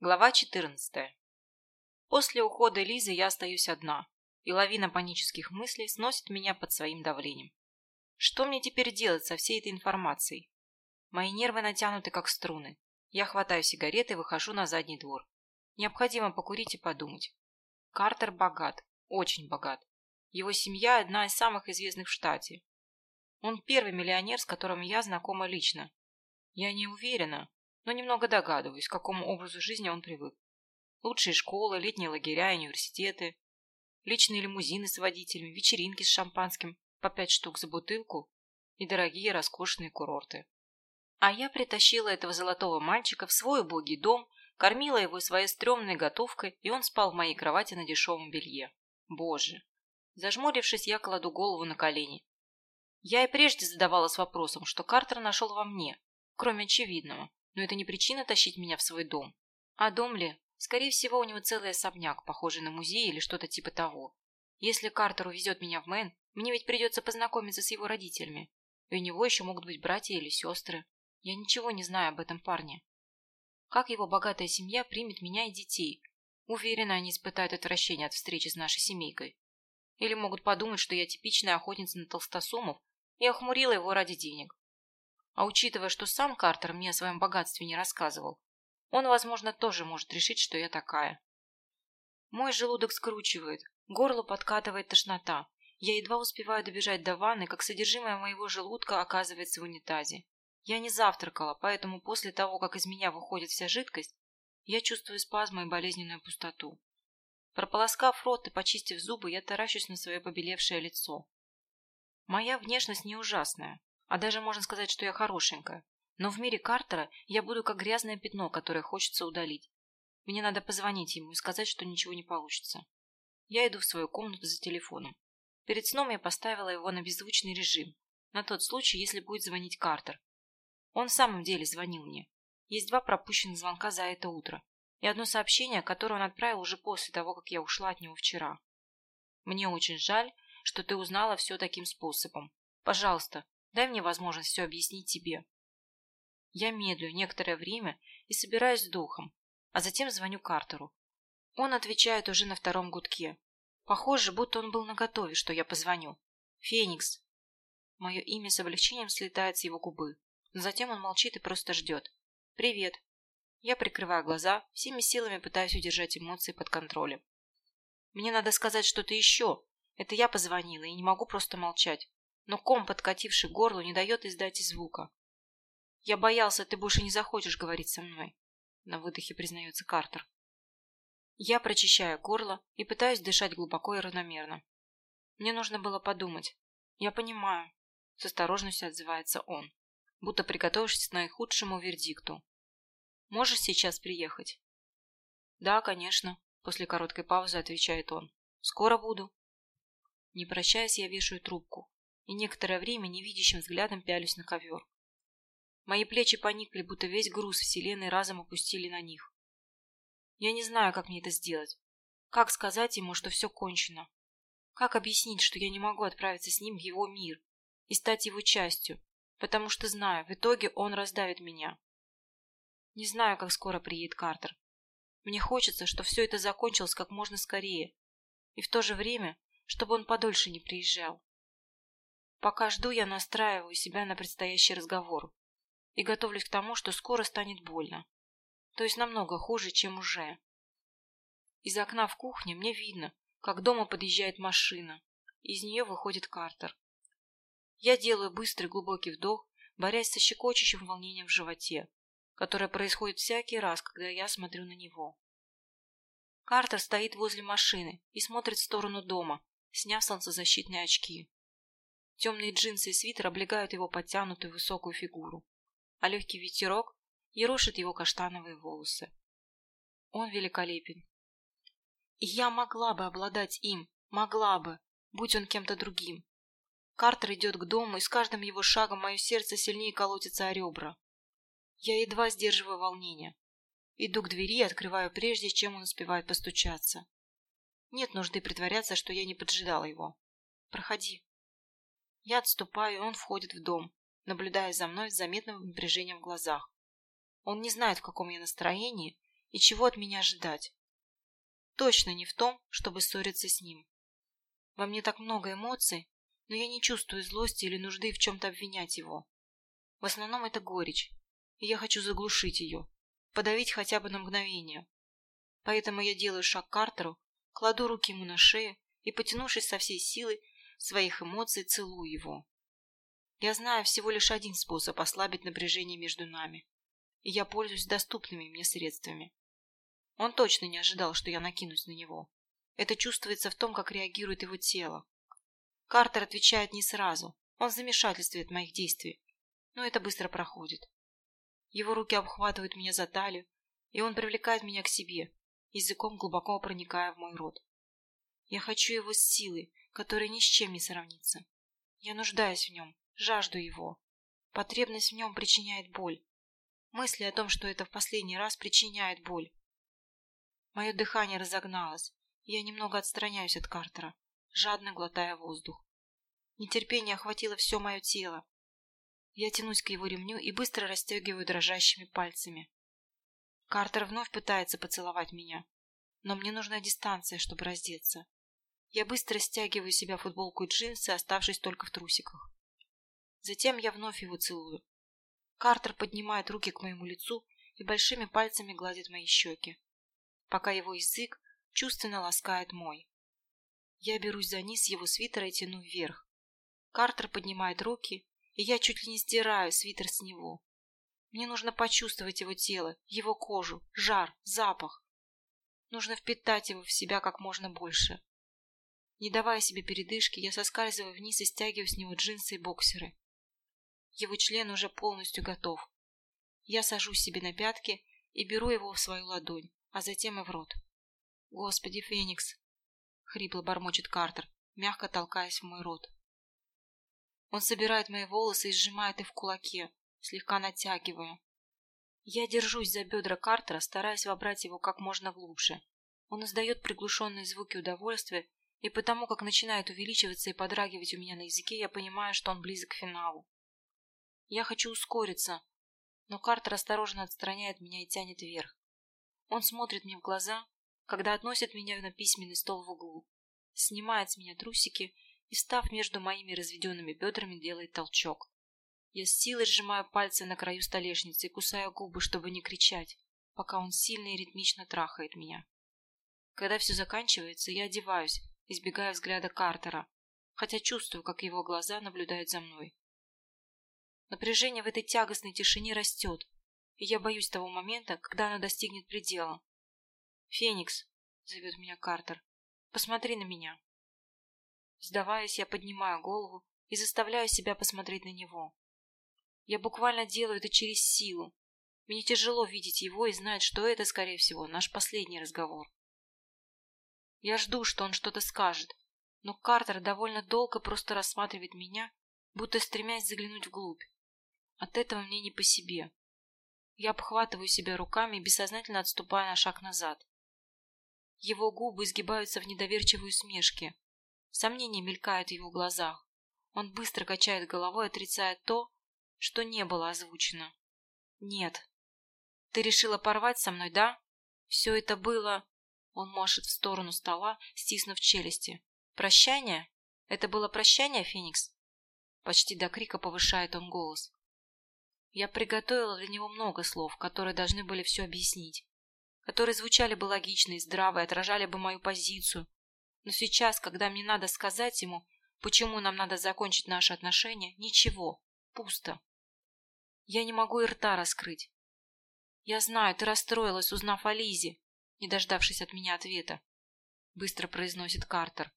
Глава 14. После ухода Лизы я остаюсь одна, и лавина панических мыслей сносит меня под своим давлением. Что мне теперь делать со всей этой информацией? Мои нервы натянуты, как струны. Я хватаю сигареты и выхожу на задний двор. Необходимо покурить и подумать. Картер богат, очень богат. Его семья одна из самых известных в штате. Он первый миллионер, с которым я знакома лично. Я не уверена, но немного догадываюсь, к какому образу жизни он привык. Лучшие школы, летние лагеря, университеты, личные лимузины с водителями, вечеринки с шампанским по пять штук за бутылку и дорогие роскошные курорты. А я притащила этого золотого мальчика в свой убогий дом, кормила его своей стрёмной готовкой, и он спал в моей кровати на дешевом белье. Боже! Зажмурившись, я кладу голову на колени. Я и прежде задавалась вопросом, что Картер нашел во мне, кроме очевидного но это не причина тащить меня в свой дом. А дом ли? Скорее всего, у него целый особняк, похожий на музей или что-то типа того. Если Картер увезет меня в Мэн, мне ведь придется познакомиться с его родителями. И у него еще могут быть братья или сестры. Я ничего не знаю об этом парне. Как его богатая семья примет меня и детей? Уверена, они испытают отвращение от встречи с нашей семейкой. Или могут подумать, что я типичная охотница на толстосумов и охмурила его ради денег. А учитывая, что сам Картер мне о своем богатстве не рассказывал, он, возможно, тоже может решить, что я такая. Мой желудок скручивает, горло подкатывает тошнота. Я едва успеваю добежать до ванны, как содержимое моего желудка оказывается в унитазе. Я не завтракала, поэтому после того, как из меня выходит вся жидкость, я чувствую спазмы и болезненную пустоту. Прополоскав рот и почистив зубы, я таращусь на свое побелевшее лицо. Моя внешность не ужасная, а даже можно сказать, что я хорошенькая. Но в мире Картера я буду как грязное пятно, которое хочется удалить. Мне надо позвонить ему и сказать, что ничего не получится. Я иду в свою комнату за телефоном. Перед сном я поставила его на беззвучный режим, на тот случай, если будет звонить Картер. Он в самом деле звонил мне. Есть два пропущенных звонка за это утро и одно сообщение, которое он отправил уже после того, как я ушла от него вчера. Мне очень жаль, что ты узнала все таким способом. Пожалуйста, Дай мне возможность все объяснить тебе. Я медлю некоторое время и собираюсь с духом, а затем звоню Картеру. Он отвечает уже на втором гудке. Похоже, будто он был наготове, что я позвоню. «Феникс». Мое имя с облегчением слетает с его губы, но затем он молчит и просто ждет. «Привет». Я прикрываю глаза, всеми силами пытаюсь удержать эмоции под контролем. Мне надо сказать что-то еще. Это я позвонила и не могу просто молчать но ком, подкативший горло, не дает издать звука. «Я боялся, ты больше не захочешь говорить со мной», — на выдохе признается Картер. Я прочищаю горло и пытаюсь дышать глубоко и равномерно. Мне нужно было подумать. Я понимаю. С осторожностью отзывается он, будто приготовившись к наихудшему вердикту. Можешь сейчас приехать? Да, конечно, после короткой паузы отвечает он. Скоро буду. Не прощаясь, я вешаю трубку и некоторое время невидящим взглядом пялюсь на ковер. Мои плечи поникли, будто весь груз вселенной разом опустили на них. Я не знаю, как мне это сделать. Как сказать ему, что все кончено? Как объяснить, что я не могу отправиться с ним в его мир и стать его частью, потому что знаю, в итоге он раздавит меня. Не знаю, как скоро приедет Картер. Мне хочется, чтобы все это закончилось как можно скорее, и в то же время, чтобы он подольше не приезжал. Пока жду, я настраиваю себя на предстоящий разговор и готовлюсь к тому, что скоро станет больно. То есть намного хуже, чем уже. Из окна в кухне мне видно, как дома подъезжает машина. Из нее выходит Картер. Я делаю быстрый глубокий вдох, борясь со щекочущим волнением в животе, которое происходит всякий раз, когда я смотрю на него. Картер стоит возле машины и смотрит в сторону дома, сняв солнцезащитные очки. Темные джинсы и свитер облегают его подтянутую высокую фигуру, а легкий ветерок ерошит его каштановые волосы. Он великолепен. И я могла бы обладать им, могла бы, будь он кем-то другим. Картер идет к дому, и с каждым его шагом мое сердце сильнее колотится о ребра. Я едва сдерживаю волнение. Иду к двери и открываю прежде, чем он успевает постучаться. Нет нужды притворяться, что я не поджидала его. Проходи. Я отступаю, и он входит в дом, наблюдая за мной с заметным напряжением в глазах. Он не знает, в каком я настроении, и чего от меня ожидать. Точно не в том, чтобы ссориться с ним. Во мне так много эмоций, но я не чувствую злости или нужды в чем-то обвинять его. В основном это горечь, и я хочу заглушить ее, подавить хотя бы на мгновение. Поэтому я делаю шаг к Картеру, кладу руки ему на шею и, потянувшись со всей силы своих эмоций, целую его. Я знаю всего лишь один способ ослабить напряжение между нами, и я пользуюсь доступными мне средствами. Он точно не ожидал, что я накинусь на него. Это чувствуется в том, как реагирует его тело. Картер отвечает не сразу, он в замешательстве от моих действий, но это быстро проходит. Его руки обхватывают меня за талию, и он привлекает меня к себе, языком глубоко проникая в мой рот. Я хочу его с силой, которая ни с чем не сравнится. Я нуждаюсь в нем, жажду его. Потребность в нем причиняет боль. Мысли о том, что это в последний раз причиняет боль. Мое дыхание разогналось, я немного отстраняюсь от Картера, жадно глотая воздух. Нетерпение охватило все мое тело. Я тянусь к его ремню и быстро расстегиваю дрожащими пальцами. Картер вновь пытается поцеловать меня, но мне нужна дистанция, чтобы раздеться. Я быстро стягиваю себя футболку и джинсы, оставшись только в трусиках. Затем я вновь его целую. Картер поднимает руки к моему лицу и большими пальцами гладит мои щеки, пока его язык чувственно ласкает мой. Я берусь за низ его свитера и тяну вверх. Картер поднимает руки, и я чуть ли не сдираю свитер с него. Мне нужно почувствовать его тело, его кожу, жар, запах. Нужно впитать его в себя как можно больше. Не давая себе передышки, я соскальзываю вниз и стягиваю с него джинсы и боксеры. Его член уже полностью готов. Я сажусь себе на пятки и беру его в свою ладонь, а затем и в рот. «Господи, Феникс!» — хрипло бормочет Картер, мягко толкаясь в мой рот. Он собирает мои волосы и сжимает их в кулаке, слегка натягивая. Я держусь за бедра Картера, стараясь вобрать его как можно глубже. Он издает приглушенные звуки удовольствия, и потому как начинает увеличиваться и подрагивать у меня на языке, я понимаю, что он близок к финалу. Я хочу ускориться, но Картер осторожно отстраняет меня и тянет вверх. Он смотрит мне в глаза, когда относит меня на письменный стол в углу, снимает с меня трусики и, встав между моими разведенными бедрами, делает толчок. Я с силой сжимаю пальцы на краю столешницы и кусаю губы, чтобы не кричать, пока он сильно и ритмично трахает меня. Когда все заканчивается, я одеваюсь, избегая взгляда Картера, хотя чувствую, как его глаза наблюдают за мной. Напряжение в этой тягостной тишине растет, и я боюсь того момента, когда оно достигнет предела. «Феникс», — зовет меня Картер, — «посмотри на меня». Сдаваясь, я поднимаю голову и заставляю себя посмотреть на него. Я буквально делаю это через силу. Мне тяжело видеть его и знать, что это, скорее всего, наш последний разговор. Я жду, что он что-то скажет, но Картер довольно долго просто рассматривает меня, будто стремясь заглянуть вглубь. От этого мне не по себе. Я обхватываю себя руками и бессознательно отступаю на шаг назад. Его губы изгибаются в недоверчивой усмешке. Сомнения мелькают в его глазах. Он быстро качает головой, отрицая то, что не было озвучено. Нет. Ты решила порвать со мной, да? Все это было... Он машет в сторону стола, стиснув челюсти. Прощание? Это было прощание, Феникс? Почти до крика повышает он голос. Я приготовила для него много слов, которые должны были все объяснить. Которые звучали бы логично и здраво и отражали бы мою позицию. Но сейчас, когда мне надо сказать ему, почему нам надо закончить наши отношения, ничего, пусто. Я не могу и рта раскрыть. Я знаю, ты расстроилась, узнав о Лизе, не дождавшись от меня ответа. Быстро произносит Картер.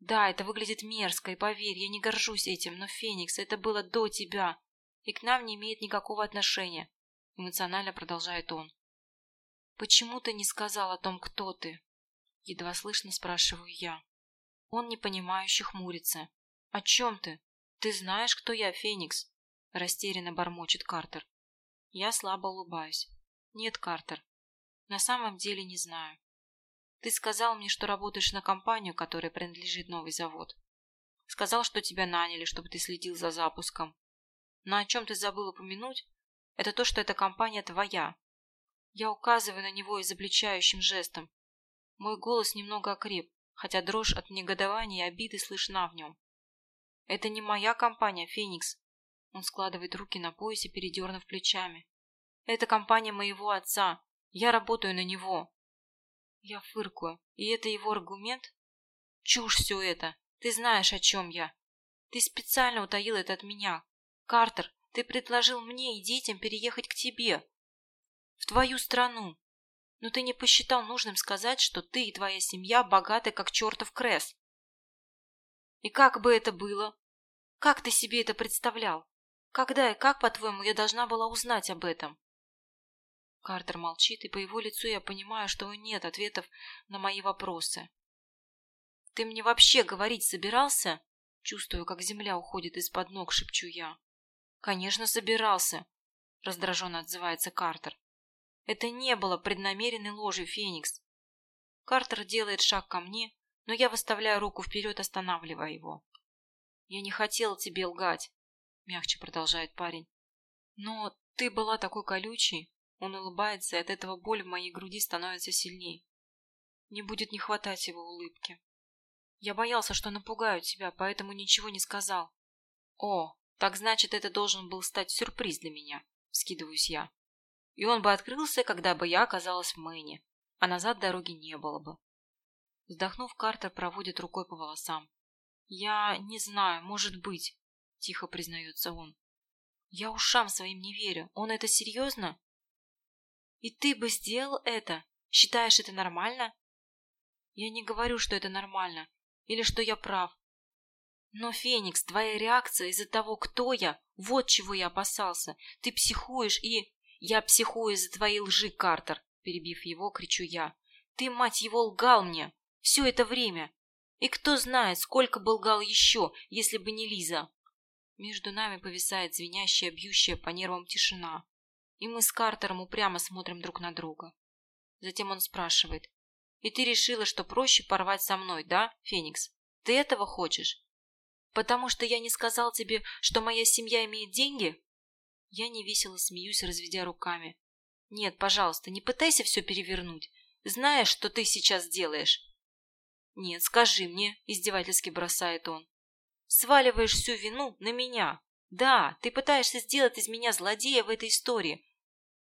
Да, это выглядит мерзко, и поверь, я не горжусь этим, но, Феникс, это было до тебя, и к нам не имеет никакого отношения, эмоционально продолжает он. Почему ты не сказал о том, кто ты? Едва слышно спрашиваю я. Он непонимающе хмурится. О чем ты? Ты знаешь, кто я, Феникс? Растерянно бормочет Картер. Я слабо улыбаюсь. Нет, Картер. На самом деле не знаю. Ты сказал мне, что работаешь на компанию, которой принадлежит новый завод. Сказал, что тебя наняли, чтобы ты следил за запуском. Но о чем ты забыл упомянуть, это то, что эта компания твоя. Я указываю на него изобличающим жестом. Мой голос немного окреп, хотя дрожь от негодования и обиды слышна в нем. «Это не моя компания, Феникс!» Он складывает руки на поясе, передернув плечами. «Это компания моего отца. Я работаю на него». Я фыркую. И это его аргумент? Чушь все это. Ты знаешь, о чем я. Ты специально утаил это от меня. Картер, ты предложил мне и детям переехать к тебе. В твою страну. Но ты не посчитал нужным сказать, что ты и твоя семья богаты, как чертов крес. И как бы это было? Как ты себе это представлял? Когда и как, по-твоему, я должна была узнать об этом? Картер молчит, и по его лицу я понимаю, что нет ответов на мои вопросы. «Ты мне вообще говорить собирался?» Чувствую, как земля уходит из-под ног, шепчу я. «Конечно, собирался», — раздраженно отзывается Картер. «Это не было преднамеренной ложью, Феникс». Картер делает шаг ко мне, но я выставляю руку вперед, останавливая его. «Я не хотел тебе лгать», — мягче продолжает парень. «Но ты была такой колючей». Он улыбается, и от этого боль в моей груди становится сильней. Не будет не хватать его улыбки. Я боялся, что напугаю тебя, поэтому ничего не сказал. О, так значит, это должен был стать сюрприз для меня, вскидываюсь я. И он бы открылся, когда бы я оказалась в Мэне, а назад дороги не было бы. Вздохнув, Картер проводит рукой по волосам. «Я не знаю, может быть», — тихо признается он. «Я ушам своим не верю. Он это серьезно?» «И ты бы сделал это? Считаешь это нормально?» «Я не говорю, что это нормально или что я прав. Но, Феникс, твоя реакция из-за того, кто я, вот чего я опасался. Ты психуешь и... Я психую из-за твоей лжи, Картер, перебив его, кричу я. Ты, мать его, лгал мне все это время. И кто знает, сколько бы лгал еще, если бы не Лиза. Между нами повисает звенящая, бьющая по нервам тишина. И мы с Картером упрямо смотрим друг на друга. Затем он спрашивает. И ты решила, что проще порвать со мной, да, Феникс? Ты этого хочешь? Потому что я не сказал тебе, что моя семья имеет деньги? Я невесело смеюсь, разведя руками. Нет, пожалуйста, не пытайся все перевернуть. Знаешь, что ты сейчас делаешь? Нет, скажи мне, издевательски бросает он. Сваливаешь всю вину на меня. Да, ты пытаешься сделать из меня злодея в этой истории.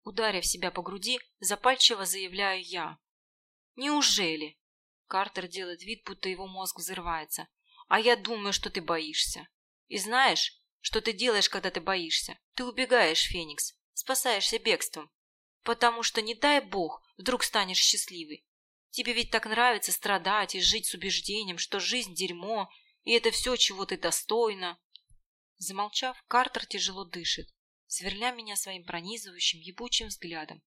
Ударив себя по груди, запальчиво заявляю я. Неужели? Картер делает вид, будто его мозг взрывается. А я думаю, что ты боишься. И знаешь, что ты делаешь, когда ты боишься? Ты убегаешь, Феникс, спасаешься бегством. Потому что, не дай бог, вдруг станешь счастливой. Тебе ведь так нравится страдать и жить с убеждением, что жизнь – дерьмо, и это все, чего ты достойна. Замолчав, Картер тяжело дышит, сверля меня своим пронизывающим, ебучим взглядом,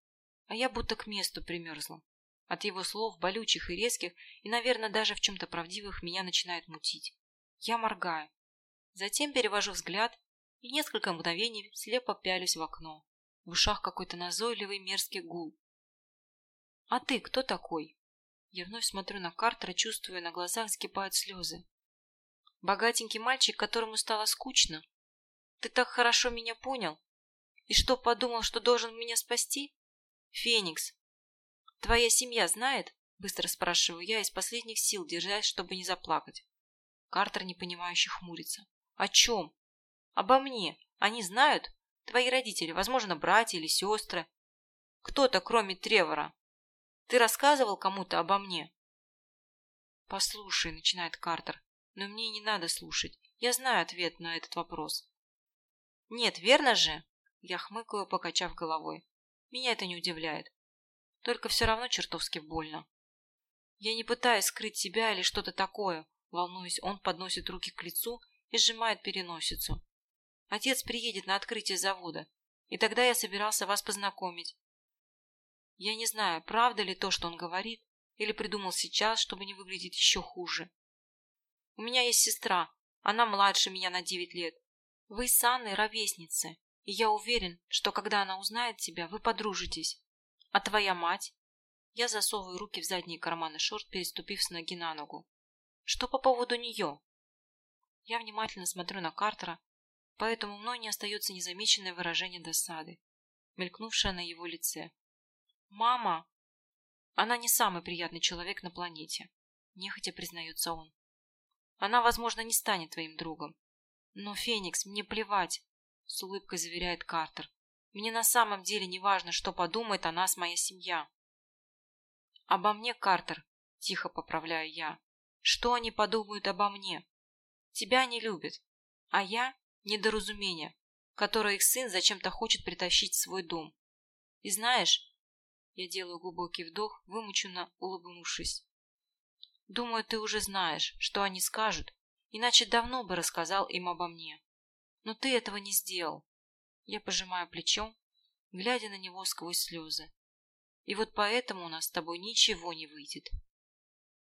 а я будто к месту примерзла. От его слов, болючих и резких, и, наверное, даже в чем-то правдивых, меня начинает мутить. Я моргаю. Затем перевожу взгляд и несколько мгновений слепо пялюсь в окно. В ушах какой-то назойливый мерзкий гул. «А ты кто такой?» Я вновь смотрю на Картера, чувствуя, на глазах закипают слезы. «Богатенький мальчик, которому стало скучно? Ты так хорошо меня понял? И что, подумал, что должен меня спасти? Феникс, «Твоя семья знает?» – быстро спрашиваю я, из последних сил держась, чтобы не заплакать. Картер непонимающе хмурится. «О чем?» «Обо мне. Они знают? Твои родители, возможно, братья или сестры. Кто-то, кроме Тревора. Ты рассказывал кому-то обо мне?» «Послушай», – начинает Картер, – «но мне не надо слушать. Я знаю ответ на этот вопрос». «Нет, верно же?» Я хмыкаю, покачав головой. Меня это не удивляет. Только все равно чертовски больно. Я не пытаюсь скрыть себя или что-то такое. Волнуясь, он подносит руки к лицу и сжимает переносицу. Отец приедет на открытие завода, и тогда я собирался вас познакомить. Я не знаю, правда ли то, что он говорит, или придумал сейчас, чтобы не выглядеть еще хуже. У меня есть сестра, она младше меня на девять лет. Вы с Анной ровесницы, и я уверен, что когда она узнает тебя, вы подружитесь. А твоя мать? Я засовываю руки в задние карманы шорт, переступив с ноги на ногу. Что по поводу нее? Я внимательно смотрю на Картера, поэтому мной не остается незамеченное выражение досады, мелькнувшее на его лице. Мама? Она не самый приятный человек на планете, нехотя признается он. Она, возможно, не станет твоим другом. Но, Феникс, мне плевать, с улыбкой заверяет Картер. Мне на самом деле не важно, что подумает о нас моя семья. Обо мне, Картер, тихо поправляю я. Что они подумают обо мне? Тебя не любят, а я – недоразумение, которое их сын зачем-то хочет притащить в свой дом. И знаешь, я делаю глубокий вдох, вымученно улыбнувшись. Думаю, ты уже знаешь, что они скажут, иначе давно бы рассказал им обо мне. Но ты этого не сделал. Я пожимаю плечом, глядя на него сквозь слезы. И вот поэтому у нас с тобой ничего не выйдет.